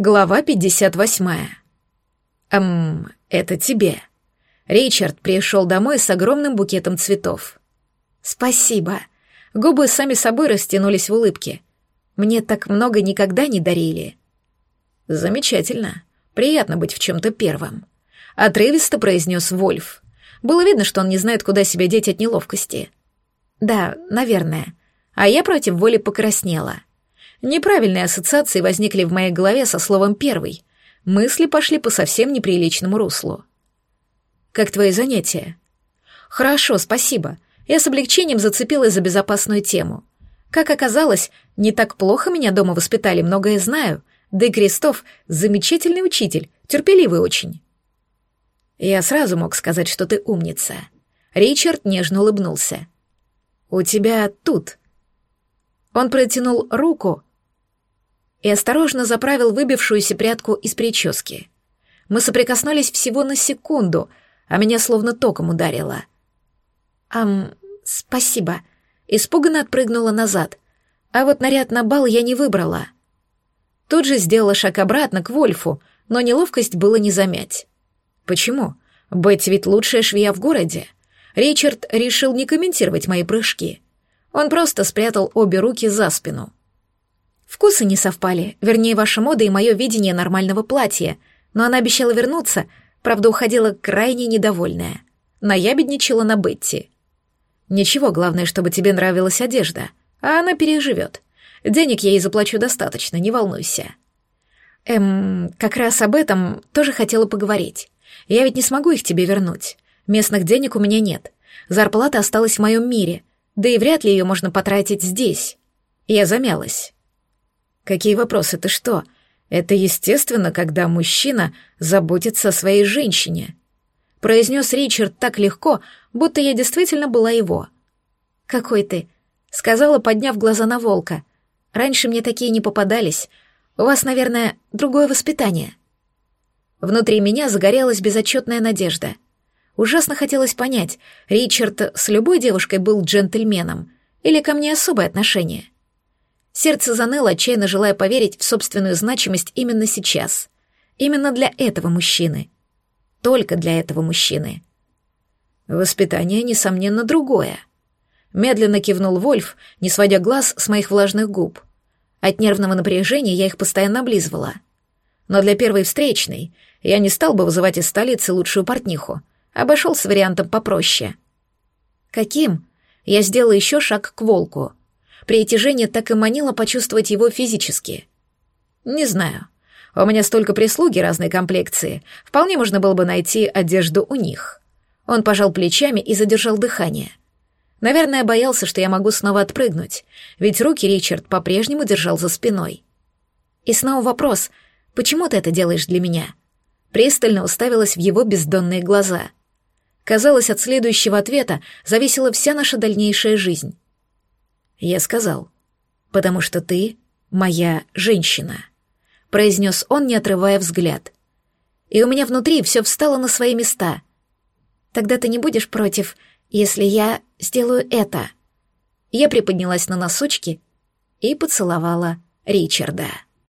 Глава 58. Эм, это тебе. Ричард пришел домой с огромным букетом цветов. Спасибо. Губы сами собой растянулись в улыбке. Мне так много никогда не дарили. Замечательно. Приятно быть в чем-то первым. Отрывисто произнес Вольф. Было видно, что он не знает, куда себя деть от неловкости. Да, наверное. А я против воли покраснела. Неправильные ассоциации возникли в моей голове со словом «первый». Мысли пошли по совсем неприличному руслу. «Как твои занятия?» «Хорошо, спасибо. Я с облегчением зацепилась за безопасную тему. Как оказалось, не так плохо меня дома воспитали, многое знаю. Да и Крестов — замечательный учитель, терпеливый очень». Я сразу мог сказать, что ты умница. Ричард нежно улыбнулся. «У тебя тут». Он протянул руку, и осторожно заправил выбившуюся прядку из прически. Мы соприкоснулись всего на секунду, а меня словно током ударило. «Ам, спасибо», испуганно отпрыгнула назад, а вот наряд на бал я не выбрала. Тут же сделала шаг обратно к Вольфу, но неловкость было не замять. Почему? Бетти ведь лучшая швея в городе. Ричард решил не комментировать мои прыжки. Он просто спрятал обе руки за спину. Вкусы не совпали, вернее, ваша мода и мое видение нормального платья, но она обещала вернуться, правда, уходила крайне недовольная. Наябедничала на Бетти. Ничего, главное, чтобы тебе нравилась одежда, а она переживет. Денег я ей заплачу достаточно, не волнуйся. Эм, как раз об этом тоже хотела поговорить. Я ведь не смогу их тебе вернуть. Местных денег у меня нет. Зарплата осталась в моем мире, да и вряд ли ее можно потратить здесь. Я замялась. Какие вопросы? Ты что? Это естественно, когда мужчина заботится о своей женщине. Произнес Ричард так легко, будто я действительно была его. Какой ты? Сказала, подняв глаза на волка. Раньше мне такие не попадались. У вас, наверное, другое воспитание. Внутри меня загорелась безотчетная надежда. Ужасно хотелось понять, Ричард с любой девушкой был джентльменом или ко мне особое отношение. Сердце заныло, отчаянно желая поверить в собственную значимость именно сейчас. Именно для этого мужчины. Только для этого мужчины. Воспитание, несомненно, другое. Медленно кивнул Вольф, не сводя глаз с моих влажных губ. От нервного напряжения я их постоянно облизывала. Но для первой встречной я не стал бы вызывать из столицы лучшую портниху. Обошел с вариантом попроще. Каким? Я сделала еще шаг к волку — Притяжение так и манило почувствовать его физически. Не знаю. У меня столько прислуги разной комплекции. Вполне можно было бы найти одежду у них. Он пожал плечами и задержал дыхание. Наверное, боялся, что я могу снова отпрыгнуть, ведь руки Ричард по-прежнему держал за спиной. И снова вопрос, почему ты это делаешь для меня? Пристально уставилась в его бездонные глаза. Казалось, от следующего ответа зависела вся наша дальнейшая жизнь. Я сказал, «Потому что ты моя женщина», — произнес он, не отрывая взгляд. И у меня внутри все встало на свои места. «Тогда ты не будешь против, если я сделаю это?» Я приподнялась на носочки и поцеловала Ричарда.